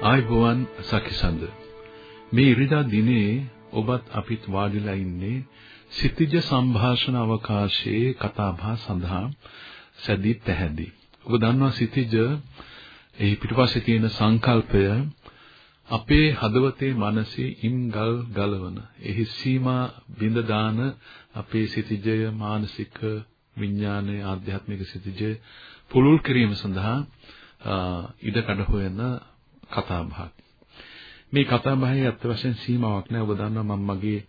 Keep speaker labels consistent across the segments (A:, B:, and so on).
A: ආයිබෝවන් සකිසඳ මේ ඉරිදා දිනේ ඔබත් අපිත් වාඩිලා ඉන්නේ සිතිජ සංഭാෂණ අවකාශයේ කතාබහ සඳහා සැදී පැහැදී. ඔබ දන්නවා සිතිජ එහි පිටුපස්සේ තියෙන සංකල්පය අපේ හදවතේ මනසේ ඉම්ගල් ගලවන එහි සීමා බිඳ දාන අපේ සිතිජය මානසික විඥානය ආධ්‍යාත්මික සිතිජය පුළුල් කිරීම සඳහා ඉඩකඩ හොයන කතා බහක්. මේ කතා බහේ අත් වශයෙන් සීමාවක් නැහැ. ඔබ දන්නවා මම මගේ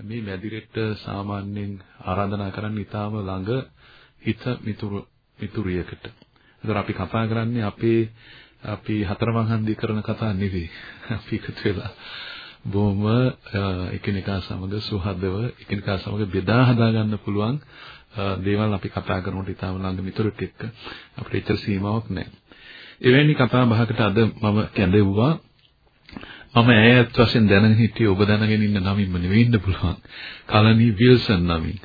A: මේ මැදිරියට සාමාන්‍යයෙන් ආරාධනා කරන්නේ ඊටාම ළඟ හිත මිතුරු මිතුරියකට. ඒතර අපි කතා කරන්නේ අපේ අපි හතරමං හන්දි කරන කතා නෙවෙයි. අපි එකතු වෙලා බොහොම එකිනෙකා සමග සුහදව එකිනෙකා සමග බෙදා හදා ගන්න පුළුවන් දේවල් අපි කතා කරනකොට ඊටාම ළඟ මිතුරෙක් එක්ක අපිට ඒතර සීමාවක් නැහැ. එවැනි කතා බහකට අද මම කැඳෙව්වා. මම ඈත් වශයෙන් දැනගෙන හිටියේ ඔබ දැනගෙන ඉන්න නමින්ම නෙවෙයි ඉන්න පුළුවන්. කලනි විල්සන් නමින්.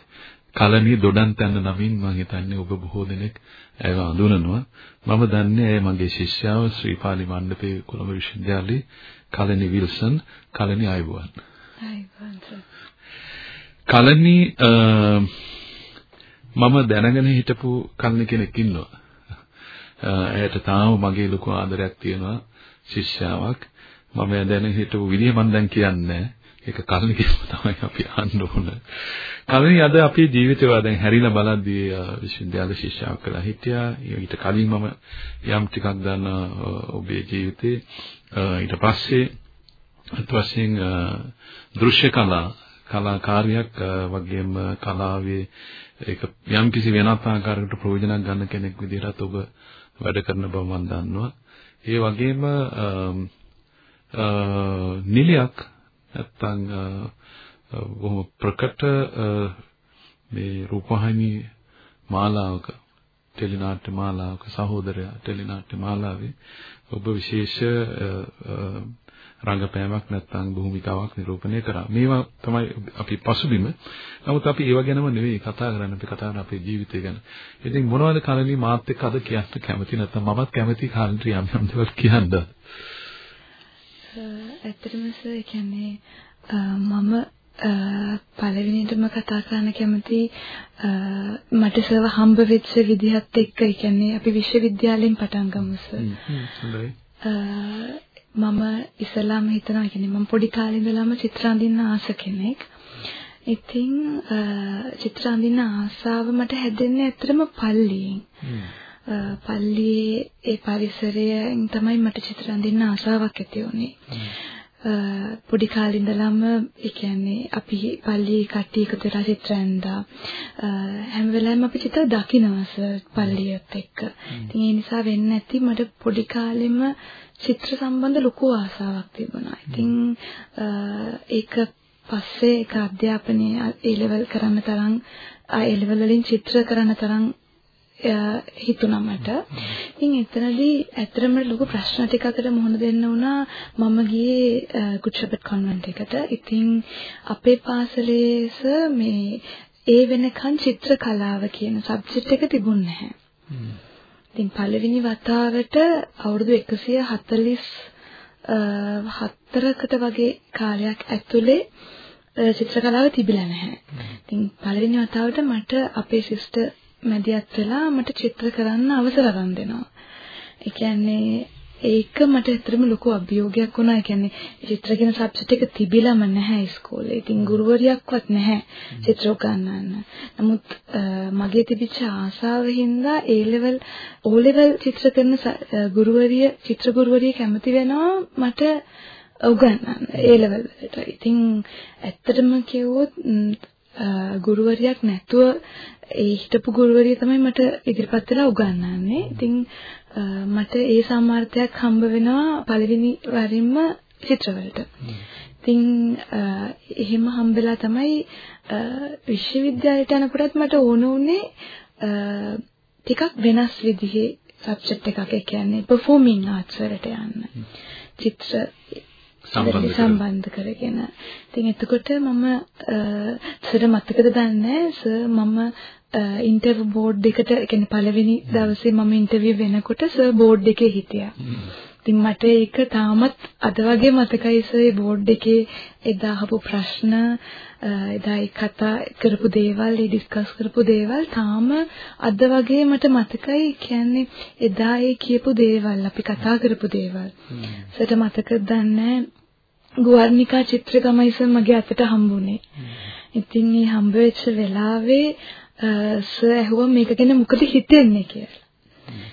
A: කලනි දොඩන්තැන්න නමින් මම හිතන්නේ ඔබ බොහෝ දෙනෙක් ඇයව අඳුනනවා. මම දන්නේ ඇය මගේ ශිෂ්‍යාව ශ්‍රීපාලි මණ්ඩපේ කොළඹ විශ්වවිද්‍යාලයේ කලනි විල්සන් කලනි ආයුබෝවන්.
B: ආයුබෝවන්.
A: කලනි මම දැනගෙන හිටපු කලනි කෙනෙක් ඉන්නවා. ඇයට තාම මගේ ලොකු ආදරයක් තියෙනවා ශිෂ්‍යාවක්. මම දැන හිටපු විදිහ මම දැන් කියන්නේ ඒක කල්නි කියම තමයි අපි අහන්න ඕන. කල්නි අද අපේ ජීවිතේව දැන් හැරිලා බලද්දී විශ්වවිද්‍යාල ශිෂ්‍යාවක් කරලා හිටියා. ඊට කලින් මම යම් ටිකක් දන්න ඔබේ ජීවිතේ ඊට පස්සේ අත් වශයෙන් දෘශ්‍ය කලා කලාකාරියක් වගේම කලාවේ ඒක යම් කිසි වෙනත් ආකාරයකට ප්‍රයෝජනක් ගන්න කෙනෙක් විදිහට ඔබ වැඩ කරන බව මම දන්නවා. ඒ වගේම නිලයක් නැත්තම් බොහොම ප්‍රකට මේ රූපවාහිනී මාලාවක ටෙලිනාට්‍ය මාලාවක සහෝදරයා ටෙලිනාට්‍ය මාලාවේ ඔබ විශේෂ රංගපෑමක් නැත්නම් භූමිකාවක් නිරූපණය කරා. මේවා තමයි අපි පසුබිම. නමුත් අපි ඒව ගැනම නෙවෙයි කතා කරන්නේ. අපි කතා කරන්නේ අපේ ජීවිතය ගැන. ඉතින් මොනවද කලණි මාත් එක්ක අද කියන්න කැමති නැත්නම් මමත් කැමති කාලෙට යම් යම් දේවල් කියන්න.
B: ඇත්තටම සර් කියන්නේ මම පළවෙනිටම කතා කරන්න කැමති මට සර්ව හම්බ වෙච්ච විදිහත් එක්ක ඒ කියන්නේ අපි විශ්වවිද්‍යාලයෙන් පටන් ගමු සර්. මම ඉස්සලාම හිතනවා කියන්නේ මම පොඩි කාලේ ඉඳලාම චිත්‍ර අඳින්න ආස කෙනෙක්. ඉතින් චිත්‍ර අඳින්න ආසාව මට හැදෙන්නේ ඇත්තටම පල්ලියෙන්. පල්ලියේ ඒ පරිසරයෙන් තමයි මට චිත්‍ර අඳින්න ආසාවක් ඇති වුනේ. පොඩි කාලේ ඉඳලම ඒ කියන්නේ අපි පල්ලියේ කට්ටිය එකතු වෙලා චිත්‍ර ඇඳා හැම වෙලාවෙම අපි චිත්‍ර දකින්නවාස පල්ලියත් එක්ක. ඉතින් ඒ නිසා වෙන්න ඇති මට පොඩි කාලෙම චිත්‍ර සම්බන්ධ ලොකු ආසාවක් තිබුණා. ඉතින් ඒක පස්සේ ඒක අධ්‍යාපනයේ ඒ ලෙවල් කරන්න තරම් ඒ ලෙවල් වලින් චිත්‍ර කරන්න තරම් හිතුණා මට. ඉතින් එතනදී ඇත්තටම ලොකු ප්‍රශ්න ටිකකට මුහුණ දෙන්න වුණා. මම ගියේ ගුඩ්ෂපට් කොන්වෙන්ට් එකට. ඉතින් අපේ පාසලේස මේ ඒ වෙනකන් චිත්‍ර කලාව කියන සබ්ජෙක්ට් එක තිබුණේ නැහැ. ඉතින් පළවෙනි වතාවට අවුරුදු 144කට වගේ කාලයක් ඇතුලේ චිත්‍රකලාව තිබිලා නැහැ. ඉතින් පළවෙනි වතාවට මට අපේ සිස්ටර් මැදිහත් වෙලා මට චිත්‍ර කරන්න අවසර අරන් දෙනවා. ඒ කියන්නේ ඒක මට ඇත්තටම ලොකු අභියෝගයක් වුණා. ඒ කියන්නේ චිත්‍ර කියන සබ්ජෙක්ට් එක තිබිලම නැහැ ඉස්කෝලේ. ඉතින් ගුරුවරියක්වත් නැහැ චිත්‍ර උගන්වන්න. නමුත් මගේ තිබිච්ච ආසාව හින්දා ඒ ලෙවල් ඕ ලෙවල් චිත්‍ර කරන ගුරුවරිය චිත්‍ර ගුරුවරිය කැමති වෙනවා මට උගන්වන්න ඒ ලෙවල් වලට. ඉතින් ඇත්තටම කිව්වොත් ගුරුවරියක් නැතුව ඒ හිටපු ගුරුවරිය තමයි මට ඉදිරිපත් වෙලා උගන්වන්නේ. ඉතින් මට ඒ සම්මාර්ථයක් හම්බ වෙනවා පළවෙනි වරින්ම චිත්‍රවලට. ඉතින් එහෙම හම්බෙලා තමයි විශ්වවිද්‍යාලයට යනකොටත් මට ඕන උනේ ටිකක් වෙනස් විදිහේ සබ්ජෙක්ට් එකක් ඒ කියන්නේ performing arts වලට යන්න. චිත්‍ර සම්බන්ධ කරගෙන. ඉතින් එතකොට මම සර් මතකද දන්නේ සර් මම ඉන්ටර්විව් බෝඩ් එකට කියන්නේ පළවෙනි දවසේ මම ඉන්ටර්විව් වෙනකොට සර් බෝඩ් එකේ හිටියා. ඉතින් මට ඒක තාමත් අද වගේ මතකයි සර් බෝඩ් එකේ එදා අහපු ප්‍රශ්න එදා ඒ කතා කරපු දේවල් ඒ ඩිස්කස් කරපු දේවල් තාම අද වගේ මට මතකයි. කියන්නේ එදා ඒ කියපු දේවල් අපි කතා කරපු දේවල්. සට මතකද දන්නේ ගුවර්ණිකා චිත්‍රකමයි සර් මගේ අතට හම්බුනේ. ඉතින් මේ හම්බ වෙච්ච වෙලාවේ සර් ඇහුවා මේක ගැන මොකද හිතෙන්නේ කියලා.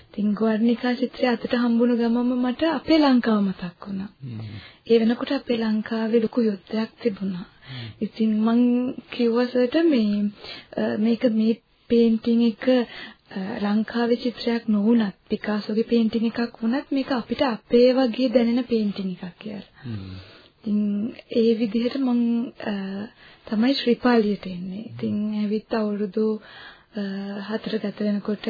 B: ඉතින් ගුවර්ණිකා චිත්‍රය අතට හම්බුණු ගමම මට අපේ ලංකාව මතක් වුණා. ඒ වෙනකොට අපේ ලංකාවේ ලොකු යුද්ධයක් තිබුණා. ඉතින් මං කිව්වසට මේ මේක මේ පේන්ටිං එක ලංකාවේ චිත්‍රයක් නොවුනත් පිකාසෝගේ පේන්ටිං එකක් වුණත් මේක අපිට අපේ වගේ දැනෙන පේන්ටිං එකක් කියලා. ඒ විදිහට මං තමයි ශ්‍රීපාලියට එන්නේ. ඉතින් ඇවිත් අවුරුදු හතර ගත වෙනකොට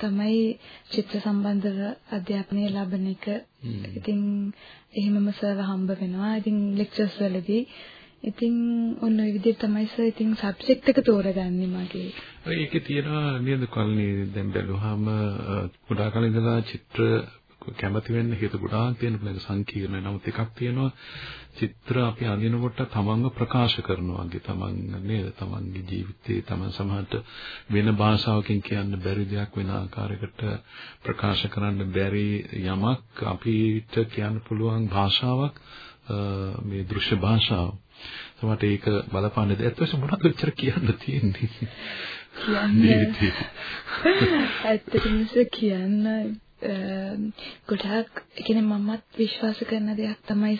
B: තමයි චිත්‍ර සම්බන්ධව අධ්‍යාපනය ලබන එක. ඉතින් එහෙමම සර්ව හම්බ වෙනවා. ඉතින් ලෙක්චර්ස් වලදී ඉතින් ඔන්න ඔය විදිහට තමයි සර් ඉතින් සබ්ජෙක්ට් එක තෝරගන්නේ මගේ.
A: ඒකේ තියෙනවා නේද කල්නේ දැන් බැලුවාම පුඩා කාලේ ඉඳලා චිත්‍ර කැමති වෙන්න හේතු ගොඩාක් තියෙනවා මේක සංකීර්ණයි. නමුත් එකක් තියෙනවා චිත්‍ර අපි අඳිනකොට තමන්ව ප්‍රකාශ කරනවා වගේ තමන් නේද තමන්ගේ ජීවිතේ තමන් සමහරට වෙන භාෂාවකින් කියන්න බැරි දෙයක් වෙන ආකාරයකට ප්‍රකාශ කරන්න බැරි යමක් අපිට කියන්න පුළුවන් භාෂාවක් මේ දෘශ්‍ය භාෂාව. සමහරට ඒක බලපාන්නේ ඇත්ත වශයෙන්ම මොනවද විතර කියන්න තියෙන්නේ?
B: කියන්නේ ඇත්තටම කියන්න ගොඩාක් කියන්නේ මමත් විශ්වාස කරන දෙයක් තමයි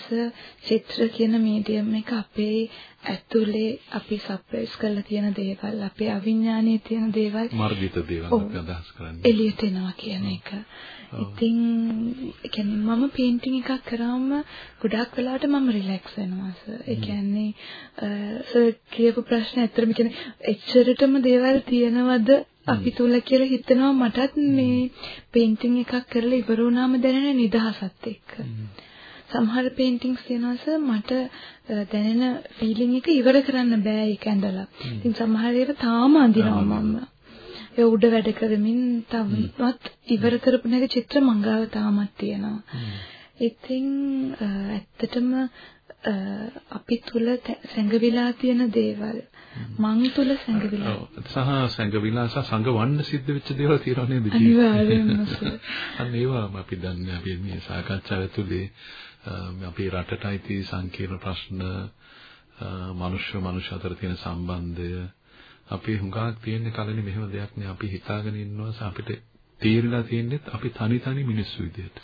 B: චිත්‍ර කියන මීඩියම් එක අපේ ඇතුලේ අපි සප්‍රෙස් කරලා තියෙන දේවල් අපේ අවිඥානයේ තියෙන දේවල්.
A: මර්ධිත දේවල් අපි අදහස් කරන්නේ.
B: එළියට එනවා කියන එක. ඉතින් කියන්නේ මම පේන්ටිං එකක් කරාම ගොඩාක් වෙලාවට මම රිලැක්ස් වෙනවා සර්. ඒ කියන්නේ සර් කියපු ප්‍රශ්න ඇත්තටම කියන්නේ එච්චරටම දේවල් තියෙනවද අපි තුල කියලා හිතනවා මටත් මේ පේන්ටිං එකක් කරලා ඉවර වුණාම දැනෙන නිදහසත් එක්ක. සමහර පේන්ටිංග්ස් තියෙනවා මට දැනෙන ෆීලිං එක ඉවර කරන්න බෑ ඒක ඇඳලා. ඉතින් සමහර ඒවා තාම අඳිනවා මම. ඒ උඩ වැඩ කරමින් තවමත් ඉවර කරපු නැති චිත්‍ර මංගාව තාමත් තියෙනවා. ඉතින් ඇත්තටම අපි තුල සැඟවිලා තියෙන දේවල්. මං තුල සැඟවිලා.
A: සහ සැඟවිලා සහ සංගවන්න සිද්ධ වෙච්ච දේවල් තියෙනවා නේද අන්න ඒවාම අපි දන්නේ අපි මේ සාකච්ඡාව ඇතුලේ අපේ රටට අයිති සංකීර්ණ ප්‍රශ්න මනුෂ්‍ය මනුෂ්‍ය අතර තියෙන සම්බන්ධය. අපි හුඟක් තියෙන්නේ කලින් මෙහෙම දෙයක් නේ. අපි හිතාගෙන ඉන්නවා අපිට තීරලා තියෙන්නේ අපි තනි තනි මිනිස්සු විදියට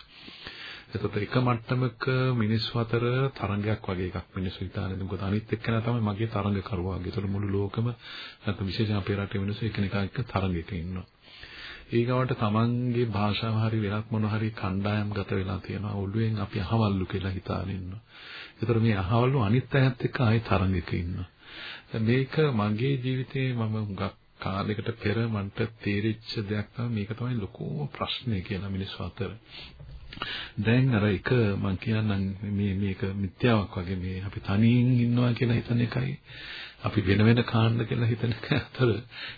A: එතකොට එක මට්ටමක මිනිස්සු අතර තරංගයක් වගේ එකක් මිනිස්සු හිතානේ මොකද අනිත් එක්කෙනා තමයි මගේ තරංග කරුවාගේ. ඒතකොට මුළු ලෝකෙම නැත්නම් විශේෂයෙන් අපේ රටේ මිනිස්සු එකිනෙකා එක්ක තරංගයක ඉන්නවා. ඊගවට තමන්ගේ භාෂාව හරි වෙනත් මොන හරි කණ්ඩායම් ගත වෙලා තියෙනවා. ඔළුවෙන් අපි අහවල්ලු කියලා හිතාගෙන ඉන්නවා. ඒතර මේ අහවල්ලු අනිත් අයත් එක්ක ආයේ තරංගයක ඉන්නවා. මේක මගේ ජීවිතේ මම හුඟක් කාලයකට පෙර මන්ට තේරිච්ච දෙයක් තමයි මේක තමයි ලොකුම ප්‍රශ්නේ කියලා මිනිස්සු අතර. දැන් අර එක මම කියන්නම් මේ මේක මිත්‍යාවක් වගේ මේ අපි තනියෙන් ඉන්නවා කියලා හිතන එකයි අපි වෙන වෙන කාණ්ඩ කියලා හිතන එක අතර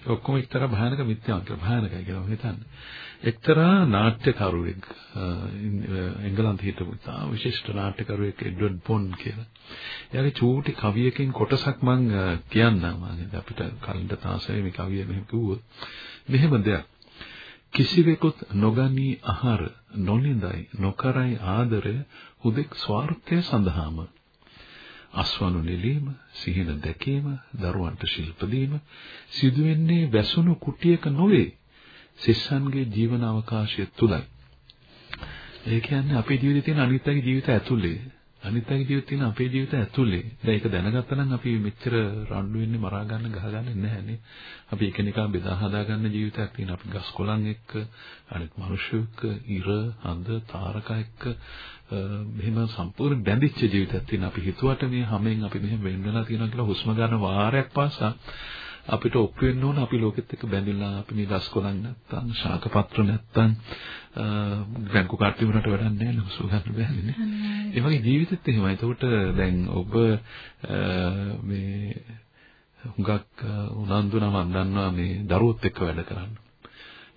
A: ඔක්කොම එක්තරා භයානක මිත්‍යාවක් කියලා භයානකයි කියලා මම හිතන්නේ. එක්තරා නාට්‍යකරුවෙක් එංගලන්තේ හිටපු තා විශිෂ්ට නාට්‍යකරුවෙක් එඩ්වඩ් බොන් කියලා. එයාගේ චූටි කවියකින් කොටසක් මම කියන්නම් මම අපිට කලින්ට තාසයේ මේ කවිය මෙහෙම කිව්වොත් මෙහෙම දෙයක් කිසිවෙකුත් නොගනී ආහාර නොනිඳයි නොකරයි ආදරය හුදෙක් ස්වార్థය සඳහාම. අස්වනු නෙලීම සිහින දැකීම දරුවන්ට ශිල්ප දීම සිදුවෙන්නේ වැසුණු කුටියක නොවේ සිස්සන්ගේ ජීවන අවකාශය තුලයි. ඒ කියන්නේ අපේ ජීවිතේ තියෙන අනිත් අයගේ ජීවිත ඇතුලේ අනිත් අයගේ ජීවිත තියෙන අපේ ජීවිත ඇතුලේ. දැන් ඒක දැනගත්තා නම් අපි මෙච්චර රණ්ඩු වෙන්නේ මරා ගන්න ගහ ගන්න නැහැ නේ. අපි එකිනෙකා බෙදා හදා ගන්න ජීවිතයක් තියෙන. අපි ගස් කොළන් එක්ක අනිත් මිනිස්සු එක්ක ඉර, හඳ, තාරකා එක්ක මෙහෙම සම්පූර්ණ බැඳිච්ච ජීවිතයක් තියෙන. අපි හිතුවට මේ හැමෙන් අපි මෙහෙම වෙන් වෙලා තියෙනවා කියලා හුස්ම ගන්න වාරයක් පාසා අපිට ඔප්පු වෙන්න ඕන අපි ලෝකෙත් එක්ක බැඳිලා අපි මේ ගස් කොළන් නැත්තම් ශාක පත්‍ර නැත්තම් බැංකු කාර්ය වුණාට වැඩක් නැහැ හුස්ම ගන්න බෑනේ. ඒ වගේ ජීවිතෙත් එහෙමයි. එතකොට දැන් ඔබ මේ හුඟක් උනන්දු නම් දන්නවා මේ දරුවොත් එක්ක වැඩ කරන්න.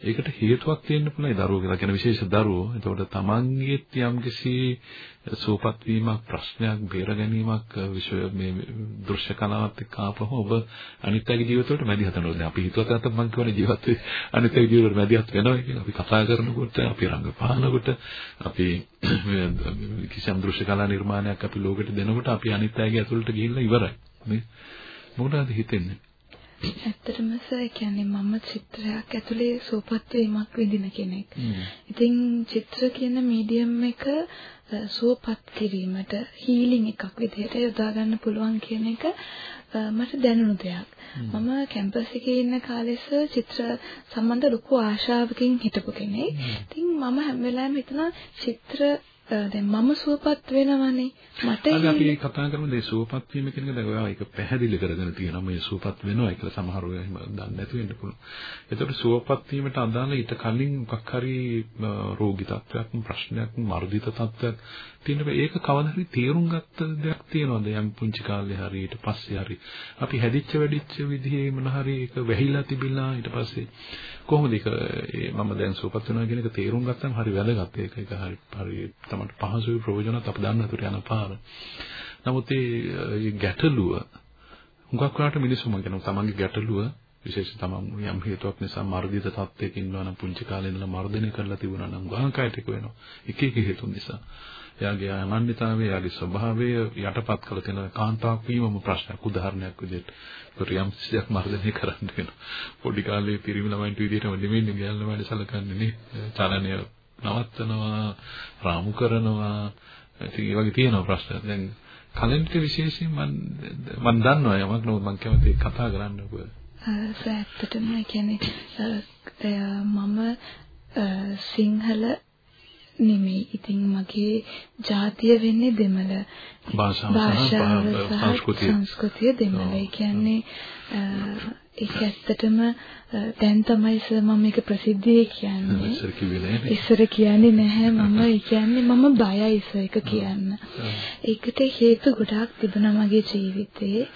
A: ඒකට හේතුවක් තියෙන්න පුළුවන් දරුවෝ කියලා කියන විශේෂ දරුවෝ. එතකොට තමන්ගේත් යම්කිසි සූපත් වීමක් ප්‍රශ්නයක් බේර ගැනීමක් විශ්ව මේ දෘශ්‍ය කලාවත් එක්ක ආපහු ඔබ අනිත් අයගේ ජීවිතවලට මැදිහත් වෙනවා. දැන් අපි හිතුවත් නැත්නම් මම කියන්නේ ජීවත් වෙ අනිත් අයගේ ජීවිතවලට මැදිහත් වෙනවා කියලා. අපි කතා කරනකොට අපි රංගපානකොට අපි කිසියම් දෘශ්‍ය කලා නිර්මාණයක් අපි ලෝකෙට දෙනකොට අපි අනිත් අයගේ ඇතුළට ගිහිල්ලා ඉවරයි. මේ මොකටද හිතෙන්නේ?
B: ඇත්තටම සර් කියන්නේ මම චිත්‍රයක් ඇතුලේ සුවපත් වීමක් විඳින කෙනෙක්. ඉතින් චිත්‍ර කියන මීඩියම් එක සුවපත් කිරීමට හීලින් එකක් විදිහට යොදා ගන්න පුළුවන් කියන එක මට දැනුණු දෙයක්. මම කැම්පස් එකේ ඉන්න කාලෙස චිත්‍ර සම්බන්ධ ලොකු ආශාවකින් හිටපු කෙනෙක්. ඉතින් මම හැම වෙලාවෙම හිතනවා චිත්‍ර දැන් මම සුවපත් වෙනවනේ මට
A: අද අපි කතා කරමු මේ සුවපත් වීම කියන එක දැන් ඔයා ඒක පැහැදිලි කරගෙන තියෙනවා මේ සුවපත් වෙනවා කියලා සමහර අය දන්නේ නැතු වෙන්න පුළුවන්. ඒතකොට සුවපත් වීමට අදාළ ඊට කලින් මොකක් හරි රෝගී තත්ත්වයක් ප්‍රශ්නයක් මර්ධිත තත්ත්වයක් තියෙන ඒක කවදා හරි තේරුම් ගත්ත දෙයක් තියෙනවද? යම් පුංචි කාලේ හරි ඊට පස්සේ හරි. අපි හැදිච්ච වැඩිච්ච විදිහේ මොන හරි ඒක වැහිලා තිබිලා ඊට පස්සේ කොහොමද ඒක මම දැන් සුවපත් වෙනවා කියන එක තේරුම් ගත්තම හරි වැදගත්. ඒක ඒක හරි හරි තමයි පහසුයි ප්‍රයෝජනත් අප දන්න තුර යන පාර. නමුත් ඒ ගැටලුව හුඟක් වෙලාට මිනිස්සු මම කියනවා තමන්ගේ ගැටලුව විශේෂ තමන් යම් හේතුවක් නිසා මර්ධිත තත්ත්වයක ඉන්නවා නම් පුංචි කාලේ ඉඳලා මර්ධනය කරලා තිබුණා නම් ගාහකයට එක වෙනවා. එක එක හේතු නිසා. එයාගේ අනන්‍යතාවය, එයාගේ ස්වභාවය යටපත් කළ තියෙන කාන්තාවක් වීමම ප්‍රශ්නයක්. උදාහරණයක් විදිහට කොරියම් සියක් මර්ධනය කරන්න වෙනවා. පොඩි කාලේ පිරිමි ළමයින්ට විදිහටම නෙමෙයි ගෑල් ළමයින්ට සලකන්නේ නේ. චලනය නවත්තනවා, රාමු කරනවා. ඉතින් ඒ වගේ තියෙනවා ප්‍රශ්න. දැන් කලින්ට විශේෂයෙන් මම මම දන්නවා යමක් නෝ මම කැමති කතා කරන්න ඔබ.
B: ඇත්තටම කියන්නේ මම සිංහල නෙමෙයි. ඉතින් මගේ ජාතිය වෙන්නේ දෙමළ.
A: භාෂාව සහ
B: සංස්කෘතිය දෙමළ. ඒ කියන්නේ ඒක ඇත්තටම දැන් තමයි ඉස්සර මම මේක ප්‍රසිද්ධියේ කියන්නේ.
A: ඉස්සර කිව්වේ නැහැ.
B: ඉස්සර කියන්නේ නැහැ මම කියන්නේ මම බයයි ඉස්සර ඒක කියන්න. ඒකට හේතු ගොඩාක් තිබුණා මගේ ජීවිතේ.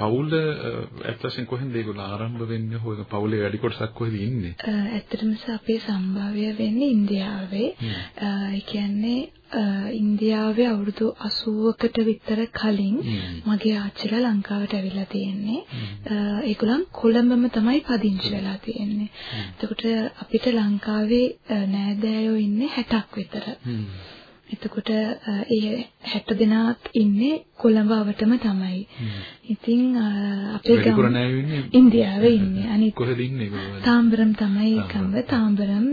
A: පවුල ඇත්තටම කොහෙන්ද ඒගොල්ලෝ ආරම්භ වෙන්නේ? හොය පවුලේ වැඩි කොටසක් කොහෙද ඉන්නේ?
B: ඇත්තටම අපේ සම්භාව්‍ය වෙන්නේ ඉන්දියාවේ. ඒ කියන්නේ ඉන්දියාවේ අවුරුදු 80කට විතර කලින් මගේ ආච්චිලා ලංකාවට ඇවිල්ලා තියෙන්නේ. ඒගොල්ලන් කොළඹම තමයි පදිංචි වෙලා තියෙන්නේ. එතකොට අපිට ලංකාවේ නෑදෑයෝ ඉන්නේ 60ක් විතර. එතකොට ඒ 60 දෙනාක් ඉන්නේ කොළඹ අවටම තමයි. ඉතින් අපේ
A: ගම
B: ඉන්දියාවේ ඉන්නේ. අනිත්
A: කොහෙද ඉන්නේ ඒගොල්ලෝ?
B: තාම්බරම් තමයි කම්බ. තාම්බරම්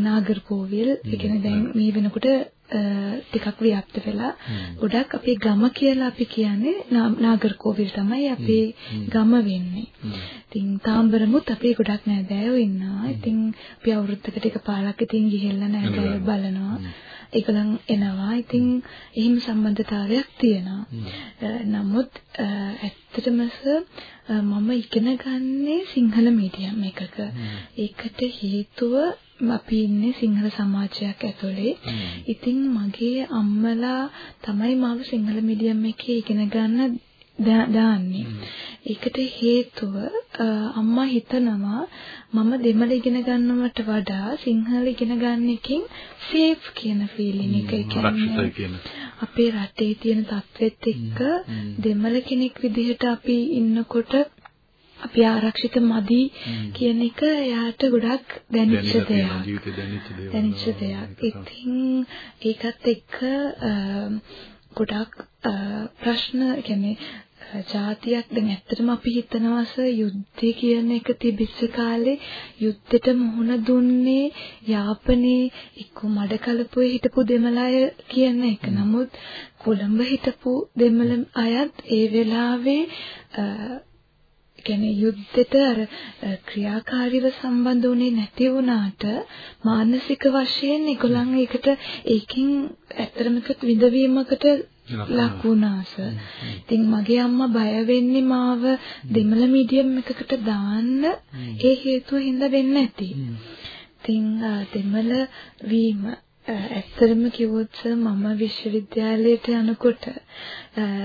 B: නාගර්කෝවිල්. ඒ කියන්නේ දැන් මේ වෙනකොට ටිකක් ව්‍යාප්ත වෙලා ගොඩක් අපේ ගම කියලා අපි කියන්නේ නාගර්කෝවිල් තමයි අපේ ගම වෙන්නේ. ඉතින් තාම්බරමුත් අපේ ගොඩක් නෑදෑයෝ ඉන්නවා. ඉතින් අපි අවුරුද්දකට එකපාරක් ඉතින් ගිහිල්ලා නෑදෑයෝ බලනවා. ඒගොල්ලන් එනවා. ඉතින් එහෙම සම්බන්ධතාවයක් තියෙනවා. නමුත් ඇත්තටම මම ඉගෙන ගන්නේ සිංහල මීඩියම් එකක. ඒකට හේතුව අපි ඉන්නේ සිංහල සමාජයක් ඇතුලේ. ඉතින් මගේ අම්මලා තමයි මාව සිංහල මීඩියම් එකේ ඉගෙන ගන්න දාන්නේ. ඒකට හේතුව අම්මා හිතනවා මම දෙමළ ඉගෙන ගන්නවට වඩා සිංහල ඉගෙන ගන්න එකෙන් සේෆ් කියන ෆීලිං එක. කියන්නේ අපේ රටේ තියෙන තත්ත්වෙත් එක්ක දෙමළ කෙනෙක් විදිහට අපි ඉන්නකොට අපි ආරක්ෂිත මදි කියන එක එයාට ගොඩක් දැනෙච්ච දෙයක්. දැනෙච්ච දෙයක්. ඉතින් ඒකත් එක්ක ගොඩක් ප්‍රශ්න කියන්නේ ජාතියක් දැන් ඇත්තටම අපි හිතනවාස යුද්ධය කියන එක තිබිච්ච කාලේ යුද්ධෙට මුහුණ දුන්නේ යාපනයේ එක්ක මඩකලපුවේ හිටපු දෙමළ අය කියන එක. නමුත් කොළඹ හිටපු දෙමළ අයත් ඒ වෙලාවේ කියන්නේ යුද්ධෙට අර ක්‍රියාකාරීව සම්බන්ධ වුණේ නැති වුණාට මානසික වශයෙන් ඒගොල්ලන් ඒකට ඒකින් ඇත්තටම විඳවීමකට ලක් වුණාස. ඉතින් මගේ අම්මා බය වෙන්නේ මාව දෙමළ මීඩියම් එකකට දාන්න ඒ හේතුව හින්දා වෙන්නේ නැති. ඉතින් දෙමළ වීම ඇත්තටම කිව්වොත් මම විශ්වවිද්‍යාලයට යනකොට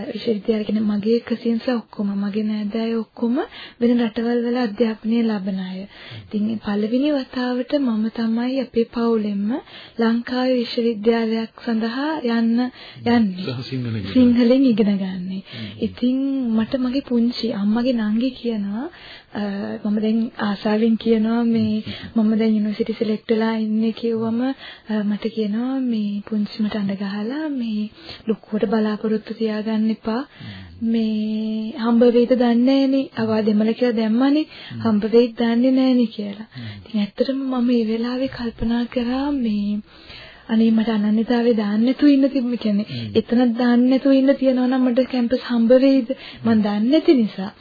B: විශ්වවිද්‍යාල කියන්නේ මගේ කසින්ස් ඔක්කොම මගේ නෑදෑයෝ ඔක්කොම වෙන රටවල් වල අධ්‍යාපනය ලබන අය. ඉතින් පළවෙනි වතාවට මම තමයි අපේ පවුලෙන්ම ලංකාවේ විශ්වවිද්‍යාලයක් සඳහා යන්න යන්නේ. සිංහලෙන් ඉගෙන ගන්න. ඉතින් මට මගේ පුංචි අම්මගේ නංගි කියනවා මම දැන් ආසාවෙන් කියනවා මේ මම දැන් යුනිවර්සිටි සිලෙක්ට් වෙලා ඉන්නේ කිව්වම මට කියනවා මේ පුංචිමට අඬ ගහලා මේ ලොකුවට බලාපොරොත්තු තියාගන්න එපා. මේ හම්බ වෙයිද දන්නේ නැහනේ. අවා දෙමළ කියලා දැම්මනේ. හම්බ වෙයිද දන්නේ නැහනේ කියලා. ඉතින් ඇත්තටම මම මේ වෙලාවේ කල්පනා කරා මේ අනේ මට අනන්‍යතාවයේ දාන්න නැතුව ඉන්න තිබ්බ කියන්නේ එතනක් දාන්න නැතුව ඉන්න තියනවා නම් මට කැම්පස් හම්බ වෙයිද? මම දන්නේ නැති නිසා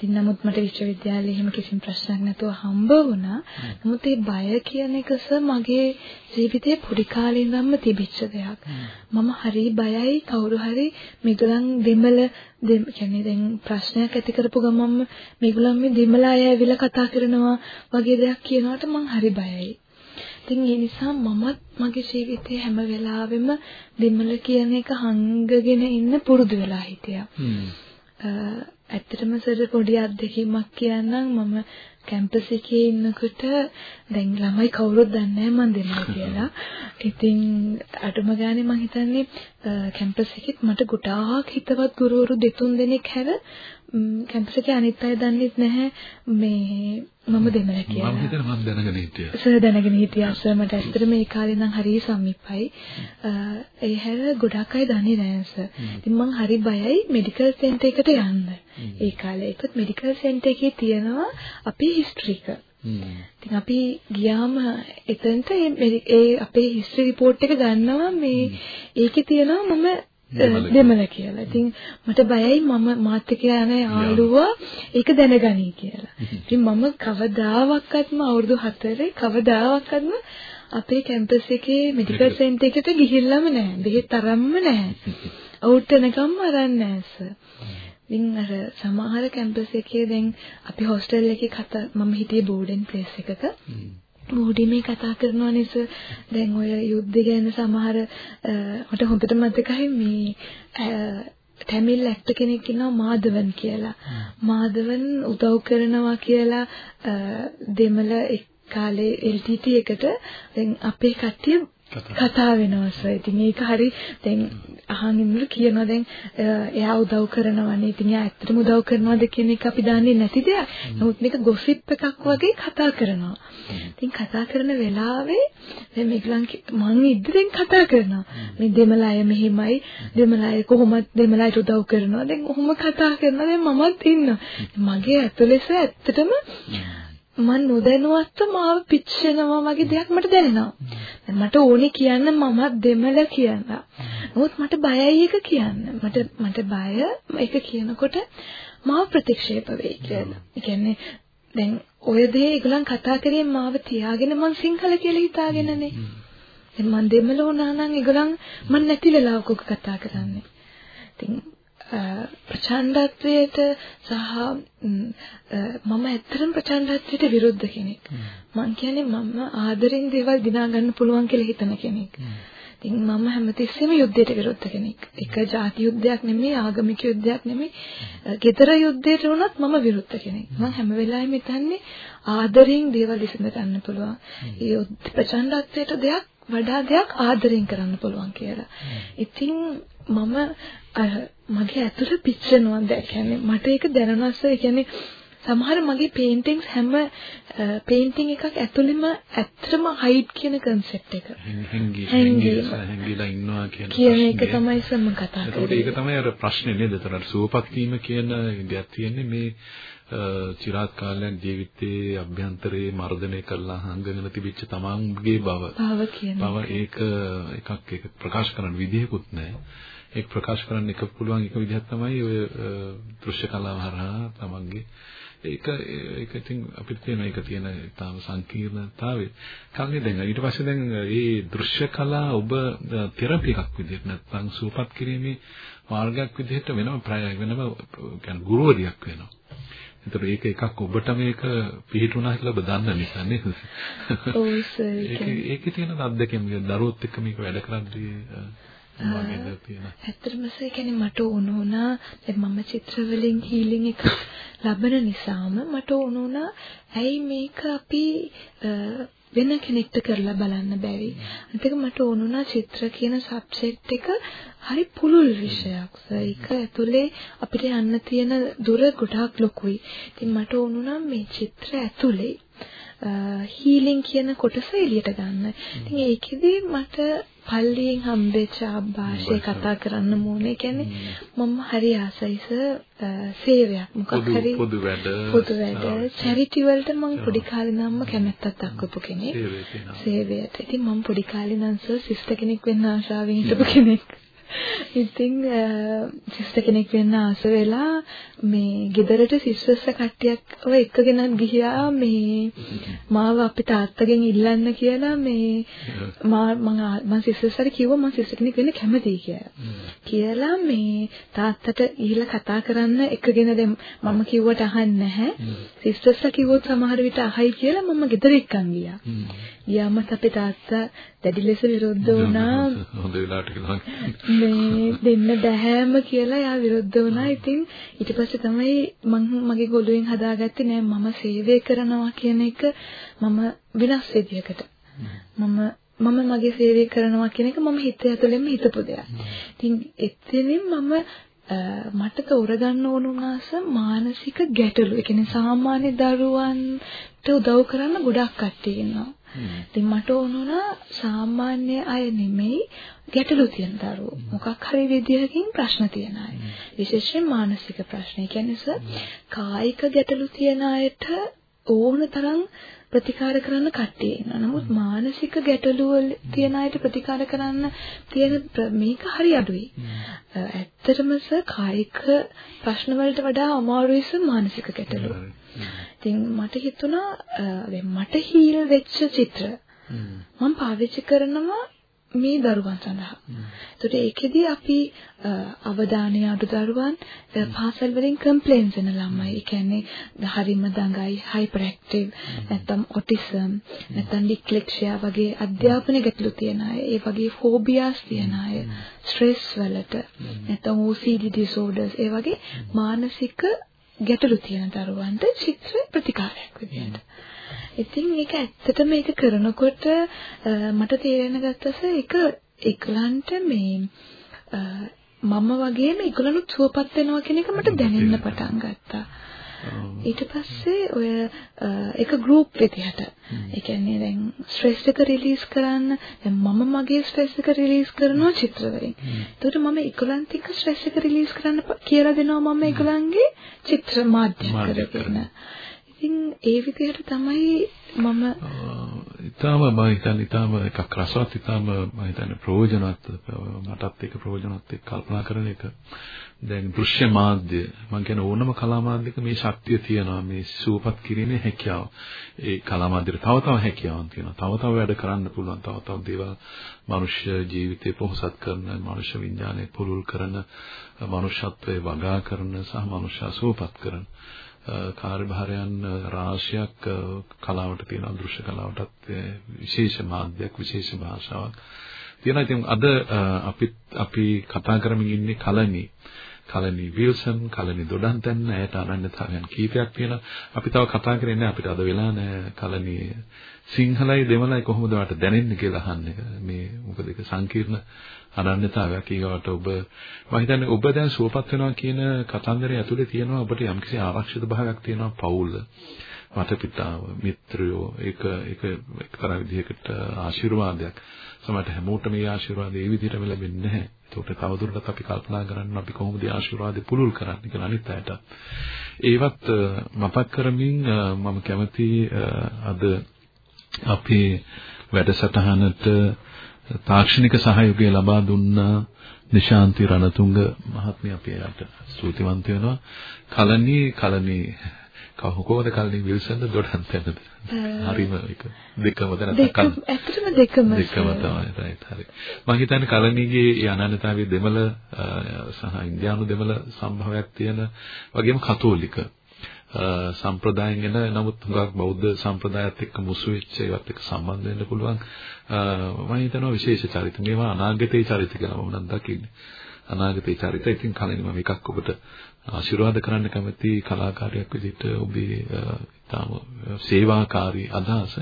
B: ඉතින් නමුත් මට විශ්වවිද්‍යාලේ එහෙම කිසිම ප්‍රශ්නයක් නැතුව හම්බ වුණා. නමුත් ඒ බය කියන එකස මගේ ජීවිතේ පොඩි කාලේ ඉඳන්ම තිබිච්ච දෙයක්. මම හරි බයයි කවුරු හරි මේගොල්ලන් දෙමළ කියන්නේ දැන් ප්‍රශ්නයක් ඇති කරපු ගමන්ම මේගොල්ලන් මේ දෙමළ අය ඇවිල්ලා කතා කරනවා වගේ දෙයක් කියනකොට මං හරි බයයි. ඉතින් ඒ නිසා මමත් මගේ ජීවිතේ හැම වෙලාවෙම දෙමළ කියන එක හංගගෙන ඉන්න පුරුදු වෙලා හිටියා. ඇත්තටම සර පොඩි අත්දැකීමක් කියන්නම් මම කැම්පස් එකේ ඉන්නකොට දැන් ළමයි කවුරුත් දන්නේ නැහැ මන් දෙනවා කියලා. ඉතින් අටුම ගානේ මං හිතන්නේ කැම්පස් එකෙත් මට ගොඩාක් හිතවත් ගුරුවරු දෙතුන් දෙනෙක් හැර කැම්පස් එකේ අනිත් අය දන්නේ නැහැ මේ මම දෙමළ කියලා.
A: මම හිතන මම දැනගෙන හිටියා.
B: සර් දැනගෙන හිටියා සර් මට ඇත්තට මේ කාලේ නම් හරිය සමීපයි. ඒ හැර ගොඩක් අය දන්නේ නැහැ සර්. ඉතින් මං හරි බයයි මෙඩිකල් සෙන්ටර් එකට යන්න. ඒ කාලේ ඒකත් මෙඩිකල් සෙන්ටර් එකේ තියෙනවා අපේ හිස්ටරි එක. ඉතින් අපි ගියාම එතනට ඒ අපේ හිස්ටරි report එක ගන්නවා මේ ඒකේ තියෙනවා මම දෙමළ කියලා. ඉතින් මට බයයි මම මාත් එක්ක යන යාළුවා ඒක දැනගනි කියලා. ඉතින් මම කවදාවත්ම අවුරුදු 4 කවදාවත්ම අපේ කැම්පස් එකේ මෙඩිකල් සෙන්ටර් එකට ගිහිල්ලාම නැහැ. බෙහෙත් අරන්ම නැහැ. අවුට් වෙනකම්ම අරන් නැහැ ඉතින් අර සමහර කැම්පස් එකේ දැන් අපි හොස්ටල් එකේ කතා මම හිටියේ බෝඩන් ප්ලේස් එකක. බෝඩිමේ කතා කරනවා නේද දැන් ඔය යුද්ධ ගැන සමහර මට හොඳට මතකයි මේ ටැමිල් ඇක්ටර් කෙනෙක් ඉන්නවා මාදවන් කියලා. මාදවන් උදව් කරනවා කියලා දෙමළ කාලේ LTT එකට දැන් අපේ කට්ටිය කතා වෙනවා සර්. ඉතින් ඒක හරි දැන් අහන් ඉන්නු කියනවා දැන් එයා උදව් කරනවානේ. ඉතින් එයා ඇත්තටම උදව් කරනවද කියන එක අපි දන්නේ නැති දෙයක්. නමුත් මේක ගොසිප් එකක් වගේ කතා කරනවා. ඉතින් කතා කරන වෙලාවේ දැන් මේගලන් මං ඉදිරියෙන් කතා කරනවා. මේ දෙමළ අය මෙහෙමයි. දෙමළ අය කොහොමද දෙමළ අයට උදව් කරනවා. දැන් ඔහොම කතා කරනවා. දැන් මමත් ඉන්නවා. මගේ ඇතුළේස ඇත්තටම මන් නොදැනුවත්ව මාව පිච්චෙනවා වගේ දෙයක් මට දැනෙනවා. මට ඕනේ කියන්න මමත් දෙමළ කියලා. නමුත් මට බයයි එක කියන්න. මට මට බය ඒක කියනකොට මාව ප්‍රතික්ෂේප වෙයි කියලා. ඒ කියන්නේ දැන් ඔය දේ ඒගොල්ලන් කතා කරේ මාව තියාගෙන මං සිංහල කියලා හිතාගෙනනේ. දැන් මං දෙමළ වුණා නම් ඒගොල්ලන් මං නැති වෙලාවක කතා කරන්නේ. ඉතින් ප්‍රචණ්ඩත්වයට සහ මම ඇත්තටම ප්‍රචණ්ඩත්වයට විරුද්ධ කෙනෙක්. මං කියන්නේ මම ආදරෙන් දේවල් දිනා ගන්න පුළුවන් කියලා හිතන කෙනෙක්. ඉතින් මම හැමතිස්සෙම යුද්ධයට විරුද්ධ කෙනෙක්. එක ಜಾති යුද්ධයක් නෙමෙයි ආගමික යුද්ධයක් නෙමෙයි. ගෙදර යුද්ධයට වුණත් මම විරුද්ධ කෙනෙක්. මම හැම වෙලාවෙම හිතන්නේ ආදරෙන් දේවල් විසඳ ගන්න පුළුවන්. ඒ ප්‍රචණ්ඩත්වයට දෙයක් වඩා දෙයක් ආදරෙන් කරන්න පුළුවන් කියලා. ඉතින් මම මගේ ඇතුළ පිච්චෙනවා දැන් කියන්නේ මට ඒක දැනනස්ස ඒ කියන්නේ සමහර මගේ පේන්ටින්ග්ස් හැම පේන්ටිං එකක් ඇතුළෙම ඇත්තටම හයිඩ් කියන කන්සෙප්ට් එක.
A: හැංගිලා ඉන්නවා කියන
B: කියන එක තමයි සම කතා
A: කරන්නේ. ඒක තමයි අර ප්‍රශ්නේ නේද? ඒතර සුවපත් වීම කියන දෙයක් තියෙන්නේ මේ චිරාත් කාලයක් ජීවිතයේ අභ්‍යන්තරයේ මර්ධනය කරලා හංගගෙන තිබිච්ච තමන්ගේ බව.
B: බව කියන.
A: බව ඒක එකක් ඒක ප්‍රකාශ කරන්න විදිහකුත් නැහැ. ඒක ප්‍රකාශ කරන්න එක පුළුවන් එක විදිහක් තමයි ඔය දෘශ්‍ය කලාව හරහා තමන්ගේ ඒක ඒක ඉතින් අපිට තියෙන එක තියෙන තාම සංකීර්ණතාවය. කන්නේ දැන් ඊට පස්සේ දැන් මේ දෘශ්‍ය කලාව ඔබ තෙරපි එකක් විදිහට නැත්නම් සූපත් කිරීමේ මාර්ගයක් විදිහට වෙනම වෙනම කියන්නේ ගුරුවරියක් වෙනවා. ඒතර ඒක එකක් ඔබට මේක පිළිතුරුනා කියලා ඔබ දන්න නිසා නේද?
B: ඔව් සර්.
A: ඒක ඒකේ තියෙන අත්දැකීම් දරුවොත් එක්ක මේක වැඩ කරද්දී
B: ඇත්තටම ඒ කියන්නේ මට ඕන වුණා දැන් මම චිත්‍ර වලින් හීලින් එක ලබන නිසාම මට ඕන වුණා ඇයි මේක අපි වෙන කෙනෙක්ට කරලා බලන්න බැරි. අනිත් මට ඕන වුණා චිත්‍ර කියන සබ්ජෙක්ට් එක හරි පුළුල් විෂයක්. ඒක ඇතුලේ අපිට යන්න තියෙන දුර ගොඩාක් ලොකුයි. ඉතින් මට වුණා මේ චිත්‍ර ඇතුලේ හීලින් කියන කොටස එළියට ගන්න. ඉතින් ඒකෙදි මට පල්ලියෙන් හම්බෙච්ච භාෂය කතා කරන්න ඕනේ. කියන්නේ මම හරි ආසයිස සේවයක් මොකක් හරි
A: පොදු වැඩ
B: පොදු වැඩ චැරිටි වලට මම පොඩි කාලේ ඉඳන්ම කැමැත්තක් දක්වපු කෙනෙක්. සේවයට. ඉතින් මම පොඩි කාලේ ඉඳන් සර් සිස්ටර් කෙනෙක් වෙන්න ආශාවෙන් හිටපු කෙනෙක්. ඉතින් සිස්ටර් කෙනෙක් වෙන්න ආස වෙලා මේ ගෙදරට සිස්ටර්ස් කට්ටියක් ඔය එක්කගෙන ගියා මේ මාව අපේ තාත්තගෙන් ඉල්ලන්න කියලා මේ මා මම මම සිස්ටර්ස්ට කිව්වා මම සිස්ටර් කෙනෙක් වෙන්න කැමතියි කියලා. කියලා මේ තාත්තට ගිහිල්ලා කතා කරන්න එක්කගෙන දැන් මම කිව්වට අහන්නේ නැහැ. සිස්ටර්ස්ලා කිව්වොත් සමහර විට අහයි කියලා මම ගෙදර එක්කන් ගියා. ගියාම අපේ තාත්තා දැඩි ලෙස විරුද්ධ වුණා.
A: හොඳ වෙලාවට.
B: මේ දෙන්න බැහැම කියලා යා විරුද්ධ වුණා. ඉතින් ඊට පස්සේ තමයි මම මගේ ගොළුෙන් හදාගත්තේ නෑ මම සේවය කරනවා කියන එක මම වෙනස් විදියකට. මම මම මගේ සේවය කරනවා කියන එක මම හිත ඇතුළෙන්ම හිතපු දෙයක්. ඉතින් එතනින් මම මට තෝරගන්න ඕන උනාස මානසික ගැටලු. ඒ කියන්නේ සාමාන්‍ය දරුවන්ට උදව් කරන්න ගොඩක් කට්ටිය ඉන්නවා. ඉතින් මට ඕන වුණා සාමාන්‍ය අය නෙමෙයි ගැටලු තියෙන දරුවෝ. මොකක් හරි විදියකින් ප්‍රශ්න තියෙන අය. විශේෂයෙන් මානසික ප්‍රශ්න. ඒ කියන්නේ කායික ගැටලු තියෙන අයට ඕන තරම් ප්‍රතිකාර කරන්න කට්ටිය ඉන්නවා. නමුත් මානසික ගැටලු තියෙන අයට ප්‍රතිකාර කරන්න තියෙන මේක හරි අඩුයි. ඇත්තටම කායික ප්‍රශ්න වලට වඩා අමාරුයි මානසික ගැටලු. ඉතින් මට හිතුණා දැන් මට හීල් වෙච්ච චිත්‍ර මම පාවිච්චි කරනවා මේ දරුවන් සඳහා. ඒකට ඒකෙදි අපි අවධානය අඩු දරුවන් පාසල් වලින් කම්ප්ලේන්ස් වෙන ළමයි. ඒ කියන්නේ හරිම දඟයි, හයිපර් ඇක්ටිව්, නැත්නම් ඔටිසම්, නැත්නම් ඩිස්ලෙක්සියා වගේ අධ්‍යාපන ගැටලු තියෙන අය, ඒ වගේ ෆෝබියාස් තියෙන අය, ස්ට්‍රෙස් වලට, නැත්නම් OCD disorders, ඒ වගේ මානසික ගැටලු තියෙන දරුවන්ට චිත්‍ර ප්‍රතිකාරයක් විදියට. ඉතින් ඒක ඇත්තටම මේක කරනකොට මට තේරෙන ගත්තස ඒක ඒගලන්ට මේ මම වගේම ඒගොල්ලෝ සුවපත් වෙනවා කියන එක මට දැනෙන්න පටන් ගත්තා. ඊට පස්සේ ඔය එක ගෲප් විදිහට. ඒ කියන්නේ දැන් ස්ට්‍රෙස් එක රිලීස් කරන්න දැන් මම මගේ ස්ට්‍රෙස් එක රිලීස් කරනවා චිත්‍ර වලින්. ඒකට මම ඒගොල්ලන්ට එක්ක ස්ට්‍රෙස් එක රිලීස් කරන්න කියලා දෙනවා මම ඒගොල්ලන්ගේ චිත්‍ර මාධ්‍යම කරගෙන. ඉතින් ඒ විදිහට තමයි මම
A: ඊටාම මම හිතන්නේ ඊටාම එකක් රසවත් ඊටාම මම හිතන්නේ ප්‍රයෝජනවත් මටත් ඒක ප්‍රයෝජනවත් එක්ක කල්පනා කරන එක. දැන් දෘශ්‍ය මාධ්‍ය මම කියන ඕනම කලා මාධ්‍යක මේ ශක්තිය තියෙනවා මේ සූපත් කිරීමේ හැකියාව. ඒ කලා මාධ්‍යෙට තව තව හැකියාවන් තියෙනවා. තව තව වැඩ කරන්න පුළුවන් තව තව දේවල් මනුෂ්‍ය ජීවිතේ පොහොසත් කරන මනුෂ්‍ය විඥානය පුළුල් කරන මනුෂ්‍යත්වයේ වගා කරන සහ මනුෂ්‍ය සූපත් කරන. කාර්යභාරයන් රාශියක් කලාවට තියෙන දෘශ්‍ය කලාවටත් විශේෂ මාධ්‍යයක් විශේෂ භාෂාවක් තියෙනවා. ඉතින් අද අපි අපි කතා කරමින් ඉන්නේ කලණි. කලනි විල්සන්, කලනි දොඩන්තැන්න ඇයට අනන්‍යතාවයන් කීපයක් තියෙනවා. අපි තව කතා කරන්නේ අපිට අද වෙලා නැහැ. කලනි සිංහලයි දෙමළයි කොහොමද වට දැනෙන්නේ කියලා අහන්නේ. මේ මොකද ඒක සංකීර්ණ අනන්‍යතාවයක්. ඊගවට ඔබ මම හිතන්නේ ඔබ දැන් සුවපත් වෙනවා කියන කතන්දරය ඇතුලේ තියෙනවා. ඔබට යම්කිසි ආරක්ෂිත භාවයක් තියෙනවා. පවුල වටපිටාව මිත්‍රයෝ ඒක ඒක එක්තරා විදිහකට ආශිර්වාදයක්. සමහරට හැමෝටම මේ ආශිර්වාදය ඒ විදිහටම ලැබෙන්නේ නැහැ. ඒකට තවදුරටත් අපි කල්පනා කරන්න අපි කොහොමද ආශිර්වාදේ පුළුල් කරන්නේ කියලා අනිත් අයට. ඒවත් මතක් කරමින් මම කැමති අද අපේ වැඩසටහනට තාක්ෂණික සහයෝගය ලබා දුන්නා නිශාන්ති රණතුංග මහත්මිය අපි යට ස්තුතිවන්ත වෙනවා. කලණී කලණී කොහොමද කලණී විල්සන්ද දොඩන්තනද? හරිම එක දෙකම
B: දැනගන්න. ඇත්තටම දෙකම.
A: දෙකම තමයි right හරි. මම හිතන්නේ කලණීගේ අනන්‍යතාවයේ දෙමළ සහ ඉන්දියානු දෙමළ සම්භාවයක් තියෙන වගේම කතෝලික සම්ප්‍රදායෙන් එන නමුත් හුඟක් බෞද්ධ සම්ප්‍රදායත් එක්ක මුසු වෙච්ච ඒවත් එක්ක සම්බන්ධ වෙන්න පුළුවන් මම හිතනවා විශේෂ චරිත මේවා අනාගතයේ චරිත කියලා මම නම් දකින්නේ අනාගතයේ චරිත ඉතින් කලින් මම එකක් ඔබට ආශිර්වාද කරන්න කැමති කලාකාරයෙක් විදිහට ඔබේ ඊටාම සේවාකාරී අදහස.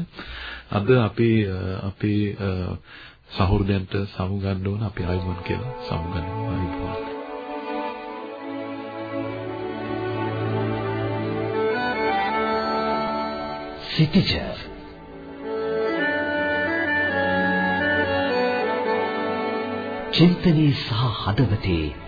A: අද අපි අපේ සහෘදයන්ට සමුගන්න ඕන අපි ආයුබෝවන් කියලා සමුගන්නවා ආයුබෝවන්
C: සිටිජර් චින්තනයේ සහ හදවතේ